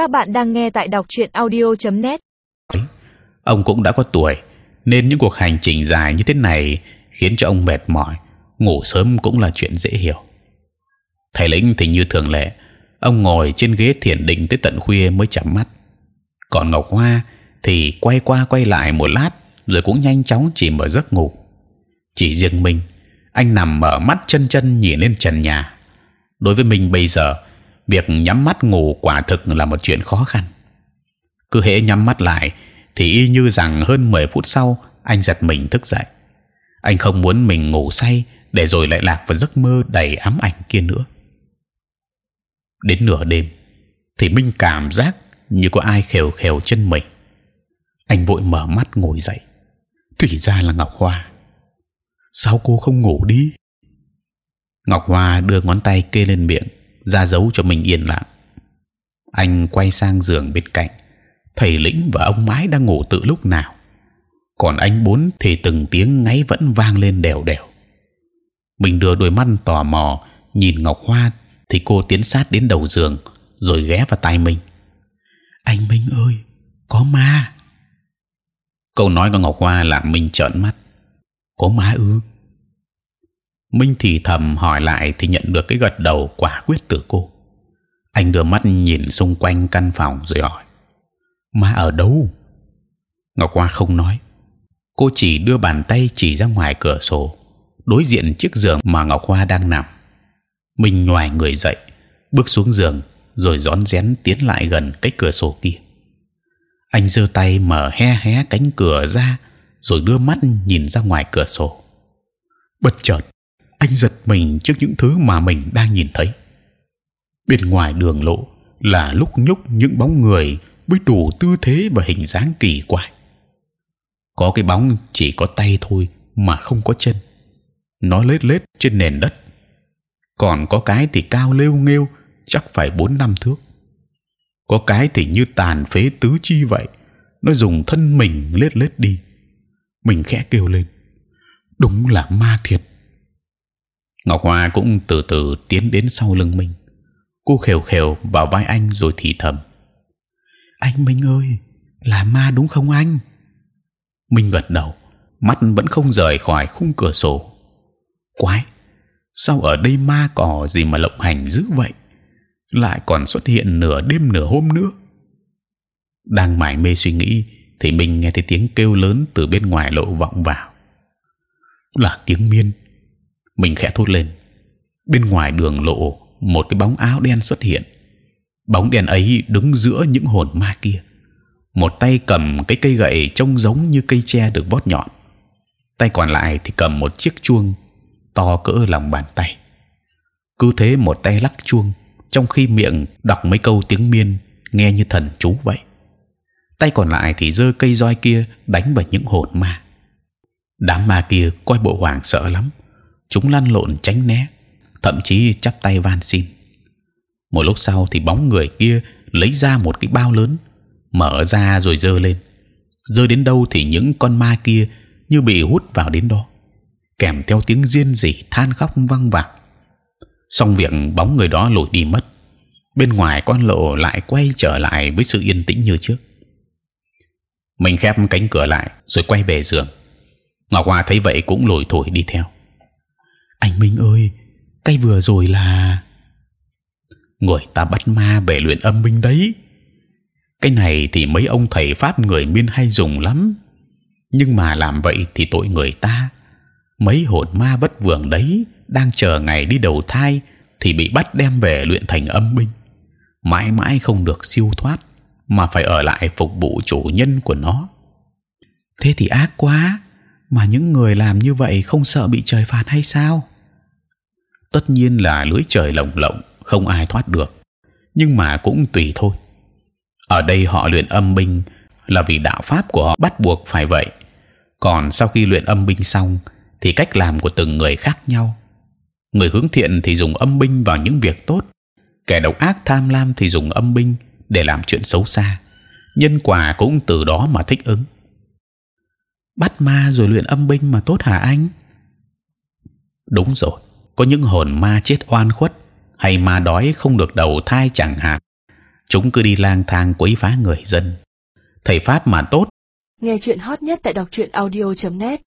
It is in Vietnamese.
Các bạn đang nghe tại đọc truyện audio.net. Ông cũng đã có tuổi, nên những cuộc hành trình dài như thế này khiến cho ông mệt mỏi, ngủ sớm cũng là chuyện dễ hiểu. Thầy lĩnh thì như thường lệ, ông ngồi trên ghế thiền định tới tận khuya mới chậm mắt. Còn Ngọc Hoa thì quay qua quay lại một lát rồi cũng nhanh chóng chìm vào giấc ngủ. Chỉ riêng mình, anh nằm mở mắt chân chân nhìn lên trần nhà. Đối với mình bây giờ, việc nhắm mắt ngủ quả thực là một chuyện khó khăn. cứ hễ nhắm mắt lại thì y như rằng hơn 10 phút sau anh giật mình thức dậy. Anh không muốn mình ngủ say để rồi lại lạc vào giấc mơ đầy ám ảnh kia nữa. Đến nửa đêm thì Minh cảm giác như có ai khều khều chân mình. Anh vội mở mắt ngồi dậy. Thì ra là Ngọc Hoa. Sao cô không ngủ đi? Ngọc Hoa đưa ngón tay kê lên miệng, ra dấu cho mình yên lặng. Anh quay sang giường bên cạnh, thầy lĩnh và ông mái đang ngủ từ lúc nào. Còn anh bốn thì từng tiếng ngáy vẫn vang lên đều đều. Mình đưa đôi mắt tò mò nhìn Ngọc Hoa, thì cô tiến sát đến đầu giường, rồi ghé vào tai mình. Anh Minh ơi, có ma. Câu nói của Ngọc Hoa làm Minh trợn mắt. Có ma ư? Minh thì thầm hỏi lại thì nhận được cái gật đầu quả quyết từ cô. Anh đưa mắt nhìn xung quanh căn phòng rồi hỏi: Ma ở đâu? Ngọc Hoa không nói. Cô chỉ đưa bàn tay chỉ ra ngoài cửa sổ, đối diện chiếc giường mà Ngọc Hoa đang nằm. Minh ngoài người dậy, bước xuống giường, rồi rón rén tiến lại gần cái cửa sổ kia. Anh giơ tay mở hé hé cánh cửa ra, rồi đưa mắt nhìn ra ngoài cửa sổ. Bất chợt, anh giật mình trước những thứ mà mình đang nhìn thấy. Bên ngoài đường lộ là lúc nhúc những bóng người với đủ tư thế và hình dáng kỳ quái. Có cái bóng chỉ có tay thôi mà không có chân, nó lết lết trên nền đất. Còn có cái thì cao lêu nghêu chắc phải bốn năm thước. Có cái thì như tàn phế tứ chi vậy, nó dùng thân mình lết lết đi. Mình khẽ kêu lên, đúng là ma thiệt. Ngọc Hoa cũng từ từ tiến đến sau lưng mình. Cô khều khều vào vai anh rồi thì thầm: Anh Minh ơi, là ma đúng không anh? Minh gật đầu, mắt vẫn không rời khỏi khung cửa sổ. Quái, sao ở đây ma cỏ gì mà lộng hành dữ vậy? Lại còn xuất hiện nửa đêm nửa hôm nữa. Đang mải mê suy nghĩ thì mình nghe thấy tiếng kêu lớn từ bên ngoài lộ vọng vào. Là tiếng miên mình khẽ thốt lên. Bên ngoài đường lộ một cái bóng áo đen xuất hiện. Bóng đen ấy đứng giữa những hồn ma kia. Một tay cầm cái cây gậy trông giống như cây tre được vót nhọn. Tay còn lại thì cầm một chiếc chuông to cỡ lòng bàn tay. Cứ thế một tay lắc chuông, trong khi miệng đọc mấy câu tiếng miên, nghe như thần chú vậy. Tay còn lại thì giơ cây roi kia đánh vào những hồn ma. Đám ma kia coi bộ hoàng sợ lắm chúng lăn lộn tránh né, thậm chí chắp tay van xin. Một lúc sau thì bóng người kia lấy ra một cái bao lớn, mở ra rồi dơ lên. Rơi đến đâu thì những con ma kia như bị hút vào đến đó, kèm theo tiếng diên rỉ than khóc vang vẳng. Xong việc bóng người đó lùi đi mất. Bên ngoài quan lộ lại quay trở lại với sự yên tĩnh như trước. Mình khép cánh cửa lại rồi quay về giường. Ngọc Hoa thấy vậy cũng lùi thổi đi theo anh Minh ơi, cái vừa rồi là người ta bắt ma về luyện âm binh đấy. Cái này thì mấy ông thầy pháp người miên hay dùng lắm, nhưng mà làm vậy thì tội người ta. Mấy hồn ma bất vượng đấy đang chờ ngày đi đầu thai thì bị bắt đem về luyện thành âm binh, mãi mãi không được siêu thoát mà phải ở lại phục vụ chủ nhân của nó. Thế thì ác quá, mà những người làm như vậy không sợ bị trời phạt hay sao? Tất nhiên là lưới trời lồng lộng, không ai thoát được. Nhưng mà cũng tùy thôi. Ở đây họ luyện âm binh là vì đạo pháp của họ bắt buộc phải vậy. Còn sau khi luyện âm binh xong, thì cách làm của từng người khác nhau. Người hướng thiện thì dùng âm binh vào những việc tốt. Kẻ độc ác tham lam thì dùng âm binh để làm chuyện xấu xa. Nhân quả cũng từ đó mà thích ứng. Bắt ma rồi luyện âm binh mà tốt hả anh? Đúng rồi có những hồn ma chết oan khuất, hay ma đói không được đầu thai chẳng hạn. Chúng cứ đi lang thang quấy phá người dân. Thầy pháp mà tốt. Nghe chuyện hot nhất tại đọc truyện audio.net